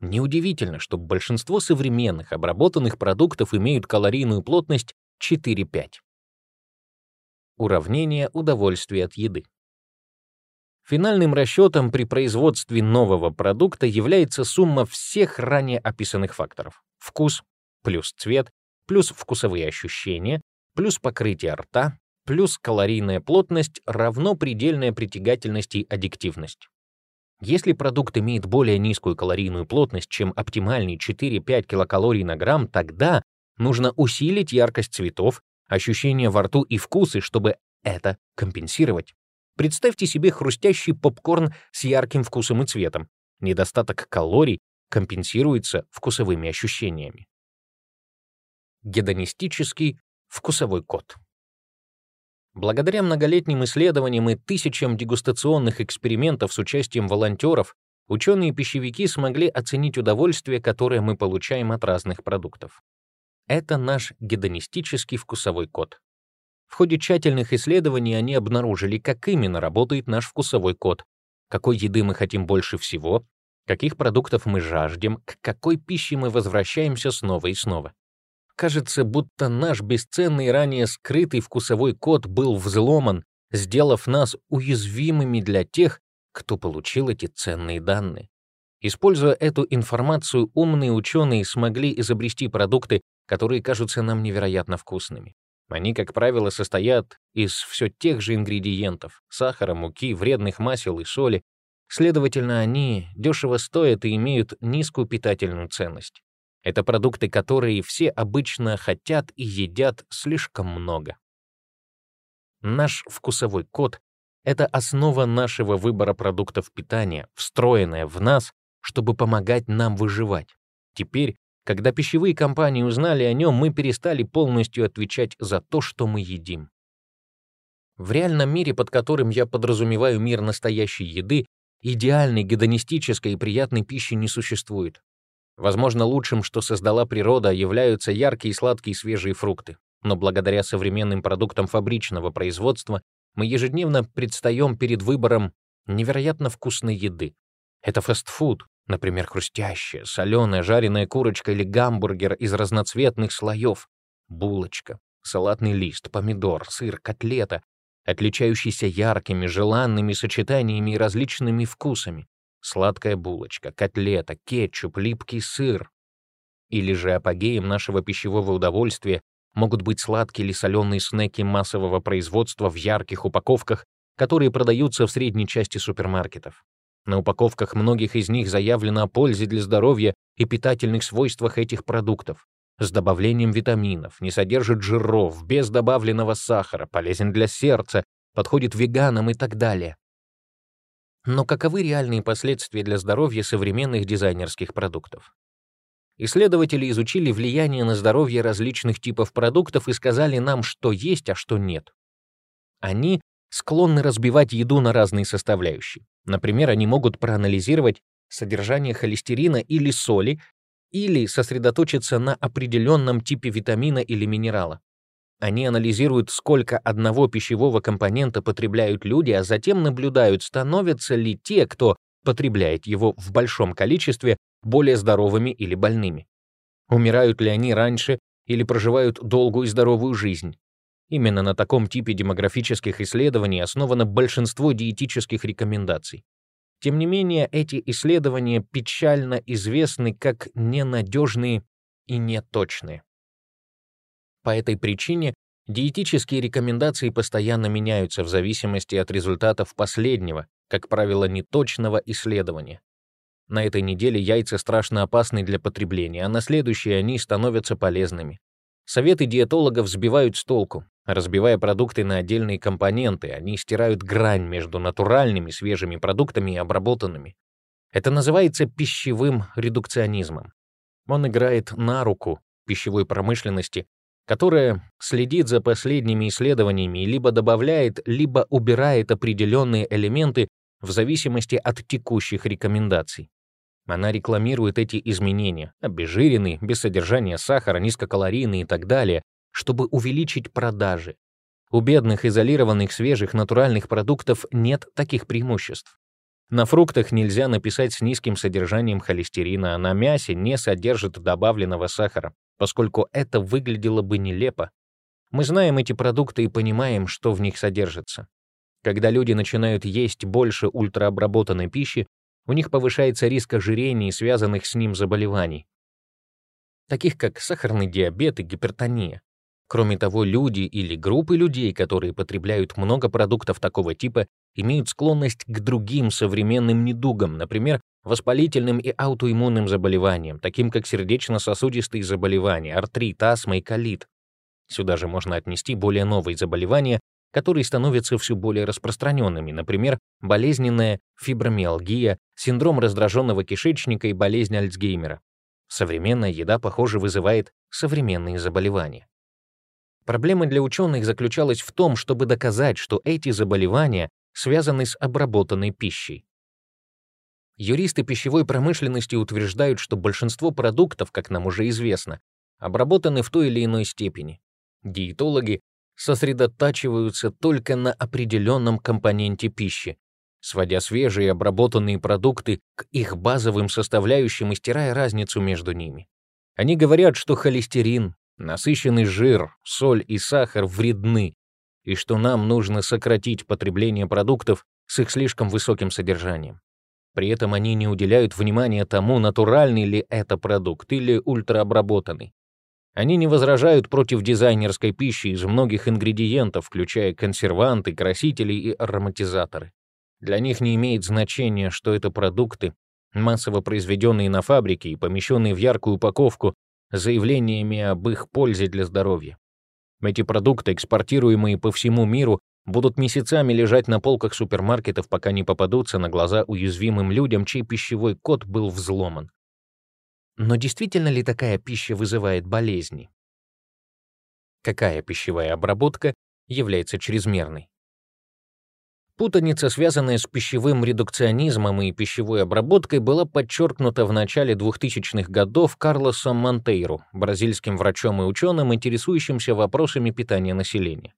Неудивительно, что большинство современных обработанных продуктов имеют калорийную плотность 4-5. Уравнение удовольствия от еды. Финальным расчетом при производстве нового продукта является сумма всех ранее описанных факторов. Вкус плюс цвет, плюс вкусовые ощущения, плюс покрытие рта, плюс калорийная плотность равно предельная притягательность и аддиктивность. Если продукт имеет более низкую калорийную плотность, чем оптимальный 4-5 килокалорий на грамм, тогда нужно усилить яркость цветов, ощущения во рту и вкусы, чтобы это компенсировать. Представьте себе хрустящий попкорн с ярким вкусом и цветом. Недостаток калорий компенсируется вкусовыми ощущениями. Гедонистический вкусовой код. Благодаря многолетним исследованиям и тысячам дегустационных экспериментов с участием волонтеров, ученые-пищевики смогли оценить удовольствие, которое мы получаем от разных продуктов. Это наш гедонистический вкусовой код. В ходе тщательных исследований они обнаружили, как именно работает наш вкусовой код, какой еды мы хотим больше всего, каких продуктов мы жаждем, к какой пище мы возвращаемся снова и снова. Кажется, будто наш бесценный ранее скрытый вкусовой код был взломан, сделав нас уязвимыми для тех, кто получил эти ценные данные. Используя эту информацию, умные ученые смогли изобрести продукты, которые кажутся нам невероятно вкусными. Они, как правило, состоят из все тех же ингредиентов — сахара, муки, вредных масел и соли. Следовательно, они дешево стоят и имеют низкую питательную ценность. Это продукты, которые все обычно хотят и едят слишком много. Наш вкусовой код — это основа нашего выбора продуктов питания, встроенная в нас, чтобы помогать нам выживать. Теперь когда пищевые компании узнали о нем, мы перестали полностью отвечать за то, что мы едим. В реальном мире, под которым я подразумеваю мир настоящей еды, идеальной, гедонистической и приятной пищи не существует. Возможно, лучшим, что создала природа, являются яркие, сладкие свежие фрукты. Но благодаря современным продуктам фабричного производства мы ежедневно предстаем перед выбором невероятно вкусной еды. Это фастфуд, Например, хрустящая, соленая, жареная курочка или гамбургер из разноцветных слоев, булочка, салатный лист, помидор, сыр, котлета, отличающийся яркими, желанными сочетаниями и различными вкусами. Сладкая булочка, котлета, кетчуп, липкий сыр. Или же апогеем нашего пищевого удовольствия могут быть сладкие или соленые снеки массового производства в ярких упаковках, которые продаются в средней части супермаркетов. На упаковках многих из них заявлено о пользе для здоровья и питательных свойствах этих продуктов. С добавлением витаминов, не содержит жиров, без добавленного сахара, полезен для сердца, подходит веганам и так далее. Но каковы реальные последствия для здоровья современных дизайнерских продуктов? Исследователи изучили влияние на здоровье различных типов продуктов и сказали нам, что есть, а что нет. Они склонны разбивать еду на разные составляющие. Например, они могут проанализировать содержание холестерина или соли или сосредоточиться на определенном типе витамина или минерала. Они анализируют, сколько одного пищевого компонента потребляют люди, а затем наблюдают, становятся ли те, кто потребляет его в большом количестве, более здоровыми или больными. Умирают ли они раньше или проживают долгую и здоровую жизнь. Именно на таком типе демографических исследований основано большинство диетических рекомендаций. Тем не менее, эти исследования печально известны как ненадежные и неточные. По этой причине диетические рекомендации постоянно меняются в зависимости от результатов последнего, как правило, неточного исследования. На этой неделе яйца страшно опасны для потребления, а на следующей они становятся полезными. Советы диетологов сбивают с толку. Разбивая продукты на отдельные компоненты, они стирают грань между натуральными свежими продуктами и обработанными. Это называется пищевым редукционизмом. Он играет на руку пищевой промышленности, которая следит за последними исследованиями и либо добавляет, либо убирает определенные элементы в зависимости от текущих рекомендаций. Она рекламирует эти изменения, обезжиренные, без содержания сахара, низкокалорийные и так далее, чтобы увеличить продажи. У бедных, изолированных, свежих, натуральных продуктов нет таких преимуществ. На фруктах нельзя написать с низким содержанием холестерина, а на мясе не содержит добавленного сахара поскольку это выглядело бы нелепо. Мы знаем эти продукты и понимаем, что в них содержится. Когда люди начинают есть больше ультраобработанной пищи, у них повышается риск ожирения и связанных с ним заболеваний, таких как сахарный диабет и гипертония. Кроме того, люди или группы людей, которые потребляют много продуктов такого типа, имеют склонность к другим современным недугам, например, воспалительным и аутоиммунным заболеваниям, таким как сердечно-сосудистые заболевания, артрит, астма и колит. Сюда же можно отнести более новые заболевания, которые становятся все более распространенными, например, болезненная фибромиалгия, синдром раздраженного кишечника и болезнь Альцгеймера. Современная еда, похоже, вызывает современные заболевания. Проблема для ученых заключалась в том, чтобы доказать, что эти заболевания связаны с обработанной пищей. Юристы пищевой промышленности утверждают, что большинство продуктов, как нам уже известно, обработаны в той или иной степени. Диетологи сосредотачиваются только на определенном компоненте пищи, сводя свежие обработанные продукты к их базовым составляющим и стирая разницу между ними. Они говорят, что холестерин, насыщенный жир, соль и сахар вредны, и что нам нужно сократить потребление продуктов с их слишком высоким содержанием. При этом они не уделяют внимания тому, натуральный ли это продукт или ультраобработанный. Они не возражают против дизайнерской пищи из многих ингредиентов, включая консерванты, красители и ароматизаторы. Для них не имеет значения, что это продукты, массово произведенные на фабрике и помещенные в яркую упаковку заявлениями об их пользе для здоровья. Эти продукты, экспортируемые по всему миру, будут месяцами лежать на полках супермаркетов, пока не попадутся на глаза уязвимым людям, чей пищевой код был взломан. Но действительно ли такая пища вызывает болезни? Какая пищевая обработка является чрезмерной? Путаница, связанная с пищевым редукционизмом и пищевой обработкой, была подчеркнута в начале 2000-х годов Карлосом Монтейру, бразильским врачом и ученым, интересующимся вопросами питания населения.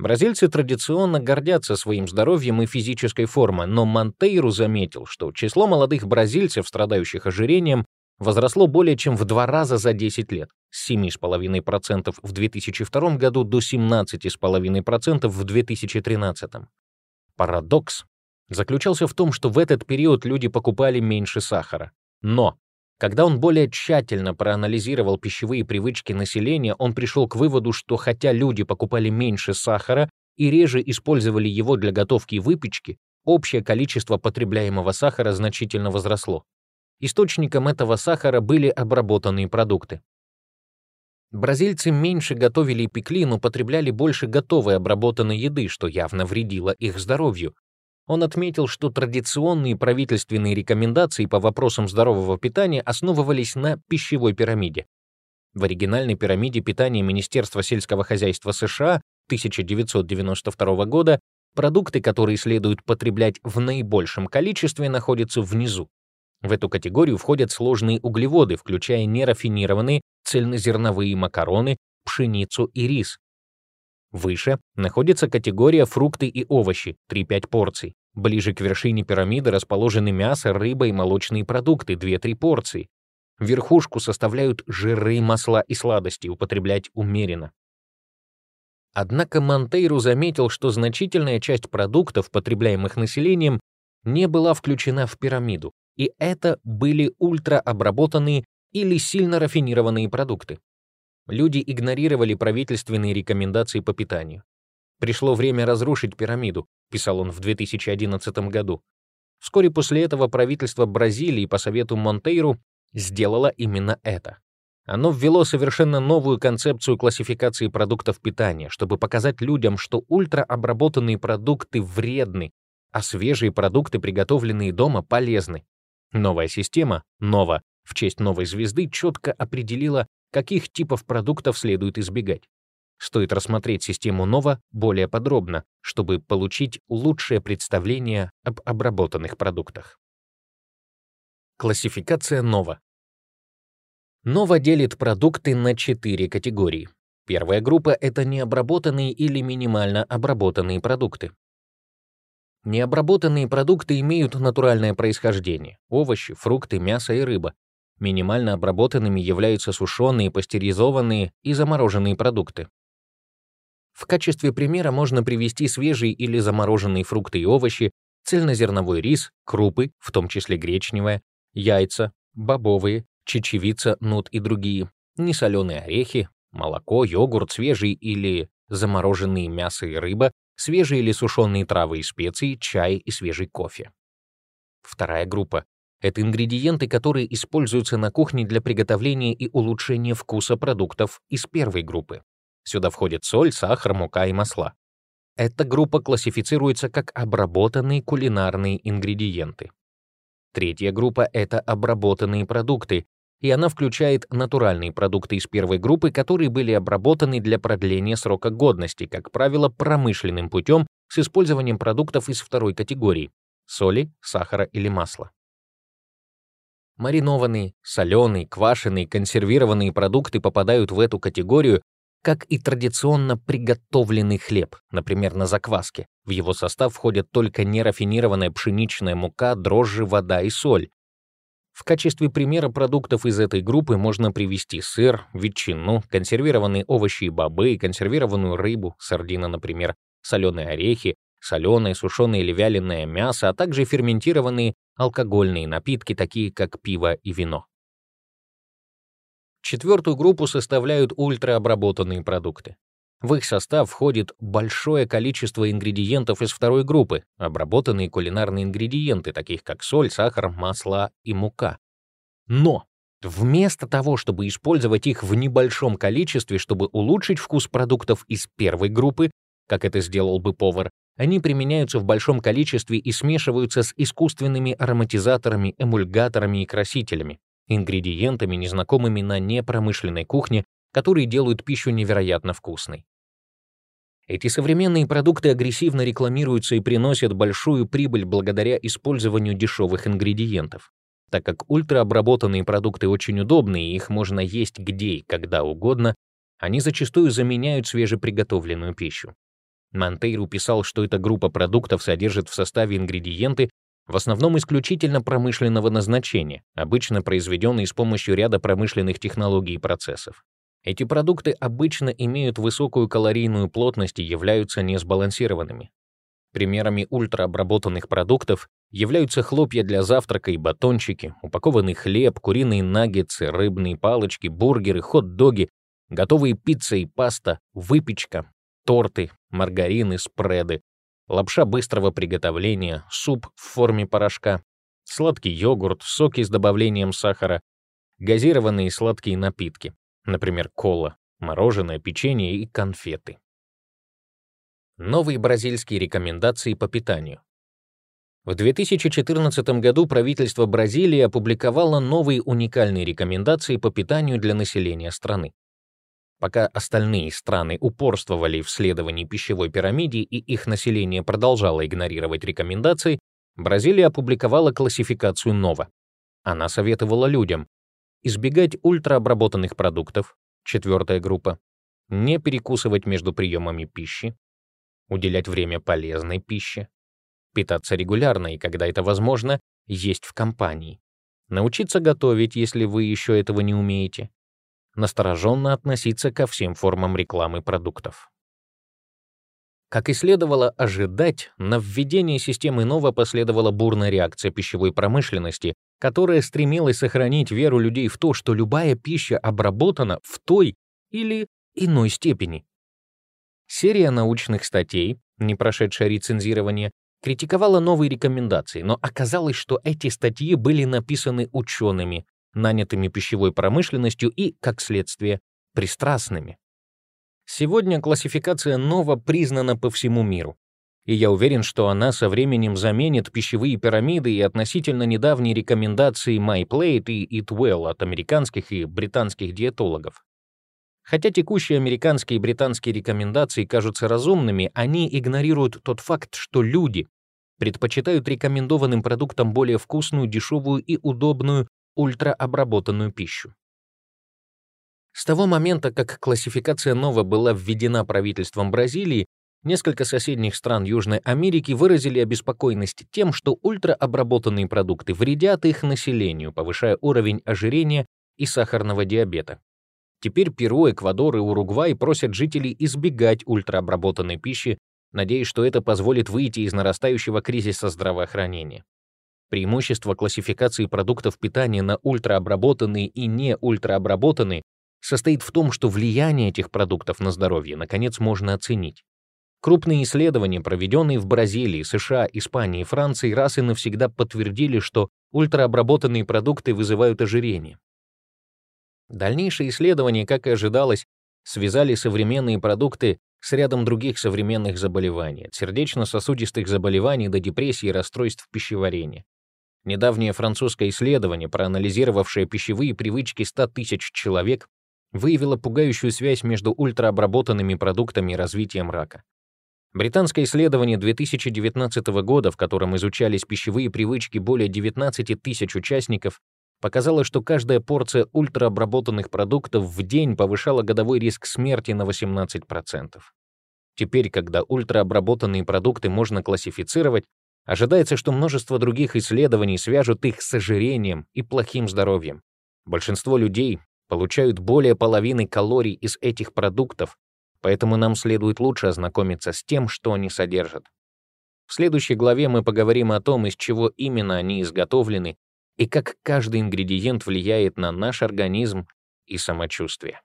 Бразильцы традиционно гордятся своим здоровьем и физической формой, но Монтейру заметил, что число молодых бразильцев, страдающих ожирением, возросло более чем в два раза за 10 лет, с 7,5% в 2002 году до 17,5% в 2013. Парадокс заключался в том, что в этот период люди покупали меньше сахара. Но когда он более тщательно проанализировал пищевые привычки населения, он пришел к выводу, что хотя люди покупали меньше сахара и реже использовали его для готовки и выпечки, общее количество потребляемого сахара значительно возросло. Источником этого сахара были обработанные продукты. Бразильцы меньше готовили и пекли, но потребляли больше готовой обработанной еды, что явно вредило их здоровью. Он отметил, что традиционные правительственные рекомендации по вопросам здорового питания основывались на пищевой пирамиде. В оригинальной пирамиде питания Министерства сельского хозяйства США 1992 года продукты, которые следует потреблять в наибольшем количестве, находятся внизу. В эту категорию входят сложные углеводы, включая нерафинированные цельнозерновые макароны, пшеницу и рис. Выше находится категория фрукты и овощи, 3-5 порций. Ближе к вершине пирамиды расположены мясо, рыба и молочные продукты, 2-3 порции. Верхушку составляют жиры, масла и сладости, употреблять умеренно. Однако Монтейру заметил, что значительная часть продуктов, потребляемых населением, не была включена в пирамиду, и это были ультраобработанные или сильно рафинированные продукты. Люди игнорировали правительственные рекомендации по питанию. «Пришло время разрушить пирамиду», — писал он в 2011 году. Вскоре после этого правительство Бразилии по совету Монтейру сделало именно это. Оно ввело совершенно новую концепцию классификации продуктов питания, чтобы показать людям, что ультраобработанные продукты вредны, а свежие продукты, приготовленные дома, полезны. Новая система, НОВА, в честь новой звезды, четко определила, каких типов продуктов следует избегать. Стоит рассмотреть систему НОВА более подробно, чтобы получить лучшее представление об обработанных продуктах. Классификация НОВА. НОВА делит продукты на четыре категории. Первая группа — это необработанные или минимально обработанные продукты. Необработанные продукты имеют натуральное происхождение — овощи, фрукты, мясо и рыба. Минимально обработанными являются сушеные, пастеризованные и замороженные продукты. В качестве примера можно привести свежие или замороженные фрукты и овощи, цельнозерновой рис, крупы, в том числе гречневая, яйца, бобовые, чечевица, нут и другие, несоленые орехи, молоко, йогурт, свежий или замороженные мясо и рыба, свежие или сушеные травы и специи, чай и свежий кофе. Вторая группа — это ингредиенты, которые используются на кухне для приготовления и улучшения вкуса продуктов из первой группы. Сюда входит соль, сахар, мука и масла. Эта группа классифицируется как обработанные кулинарные ингредиенты. Третья группа — это обработанные продукты, и она включает натуральные продукты из первой группы, которые были обработаны для продления срока годности, как правило, промышленным путем с использованием продуктов из второй категории — соли, сахара или масла. Маринованные, соленые, квашеные, консервированные продукты попадают в эту категорию, как и традиционно приготовленный хлеб, например, на закваске. В его состав входят только нерафинированная пшеничная мука, дрожжи, вода и соль. В качестве примера продуктов из этой группы можно привести сыр, ветчину, консервированные овощи и бобы, консервированную рыбу, сардина, например, соленые орехи, соленое, сушеное или вяленое мясо, а также ферментированные алкогольные напитки, такие как пиво и вино. Четвертую группу составляют ультраобработанные продукты. В их состав входит большое количество ингредиентов из второй группы, обработанные кулинарные ингредиенты, таких как соль, сахар, масло и мука. Но вместо того, чтобы использовать их в небольшом количестве, чтобы улучшить вкус продуктов из первой группы, как это сделал бы повар, они применяются в большом количестве и смешиваются с искусственными ароматизаторами, эмульгаторами и красителями ингредиентами, незнакомыми на непромышленной кухне, которые делают пищу невероятно вкусной. Эти современные продукты агрессивно рекламируются и приносят большую прибыль благодаря использованию дешевых ингредиентов. Так как ультраобработанные продукты очень удобны и их можно есть где и когда угодно, они зачастую заменяют свежеприготовленную пищу. Монтейру писал, что эта группа продуктов содержит в составе ингредиенты, в основном исключительно промышленного назначения, обычно произведенные с помощью ряда промышленных технологий и процессов. Эти продукты обычно имеют высокую калорийную плотность и являются несбалансированными. Примерами ультраобработанных продуктов являются хлопья для завтрака и батончики, упакованный хлеб, куриные наггетсы, рыбные палочки, бургеры, хот-доги, готовые пицца и паста, выпечка, торты, маргарины, спреды, лапша быстрого приготовления, суп в форме порошка, сладкий йогурт, соки с добавлением сахара, газированные сладкие напитки, например, кола, мороженое, печенье и конфеты. Новые бразильские рекомендации по питанию. В 2014 году правительство Бразилии опубликовало новые уникальные рекомендации по питанию для населения страны. Пока остальные страны упорствовали в следовании пищевой пирамиде и их население продолжало игнорировать рекомендации, Бразилия опубликовала классификацию НОВА. Она советовала людям избегать ультраобработанных продуктов, четвертая группа, не перекусывать между приемами пищи, уделять время полезной пище, питаться регулярно и, когда это возможно, есть в компании, научиться готовить, если вы еще этого не умеете, настороженно относиться ко всем формам рекламы продуктов. Как и следовало ожидать, на введение системы НОВА последовала бурная реакция пищевой промышленности, которая стремилась сохранить веру людей в то, что любая пища обработана в той или иной степени. Серия научных статей, не прошедшая рецензирование, критиковала новые рекомендации, но оказалось, что эти статьи были написаны учеными, нанятыми пищевой промышленностью и, как следствие, пристрастными. Сегодня классификация НОВА признана по всему миру, и я уверен, что она со временем заменит пищевые пирамиды и относительно недавние рекомендации MyPlate и Eat Well от американских и британских диетологов. Хотя текущие американские и британские рекомендации кажутся разумными, они игнорируют тот факт, что люди предпочитают рекомендованным продуктам более вкусную, дешевую и удобную ультраобработанную пищу. С того момента, как классификация НОВА была введена правительством Бразилии, несколько соседних стран Южной Америки выразили обеспокоенность тем, что ультраобработанные продукты вредят их населению, повышая уровень ожирения и сахарного диабета. Теперь Перу, Эквадор и Уругвай просят жителей избегать ультраобработанной пищи, надеясь, что это позволит выйти из нарастающего кризиса здравоохранения. Преимущество классификации продуктов питания на ультраобработанные и не ультраобработанные состоит в том, что влияние этих продуктов на здоровье наконец можно оценить. Крупные исследования, проведенные в Бразилии, США, Испании и Франции, раз и навсегда подтвердили, что ультраобработанные продукты вызывают ожирение. Дальнейшие исследования, как и ожидалось, связали современные продукты с рядом других современных заболеваний, от сердечно-сосудистых заболеваний до депрессии и расстройств пищеварения. Недавнее французское исследование, проанализировавшее пищевые привычки 100 тысяч человек, выявило пугающую связь между ультраобработанными продуктами и развитием рака. Британское исследование 2019 года, в котором изучались пищевые привычки более 19 тысяч участников, показало, что каждая порция ультраобработанных продуктов в день повышала годовой риск смерти на 18%. Теперь, когда ультраобработанные продукты можно классифицировать, ожидается, что множество других исследований свяжут их с ожирением и плохим здоровьем. Большинство людей получают более половины калорий из этих продуктов, поэтому нам следует лучше ознакомиться с тем, что они содержат. В следующей главе мы поговорим о том, из чего именно они изготовлены и как каждый ингредиент влияет на наш организм и самочувствие.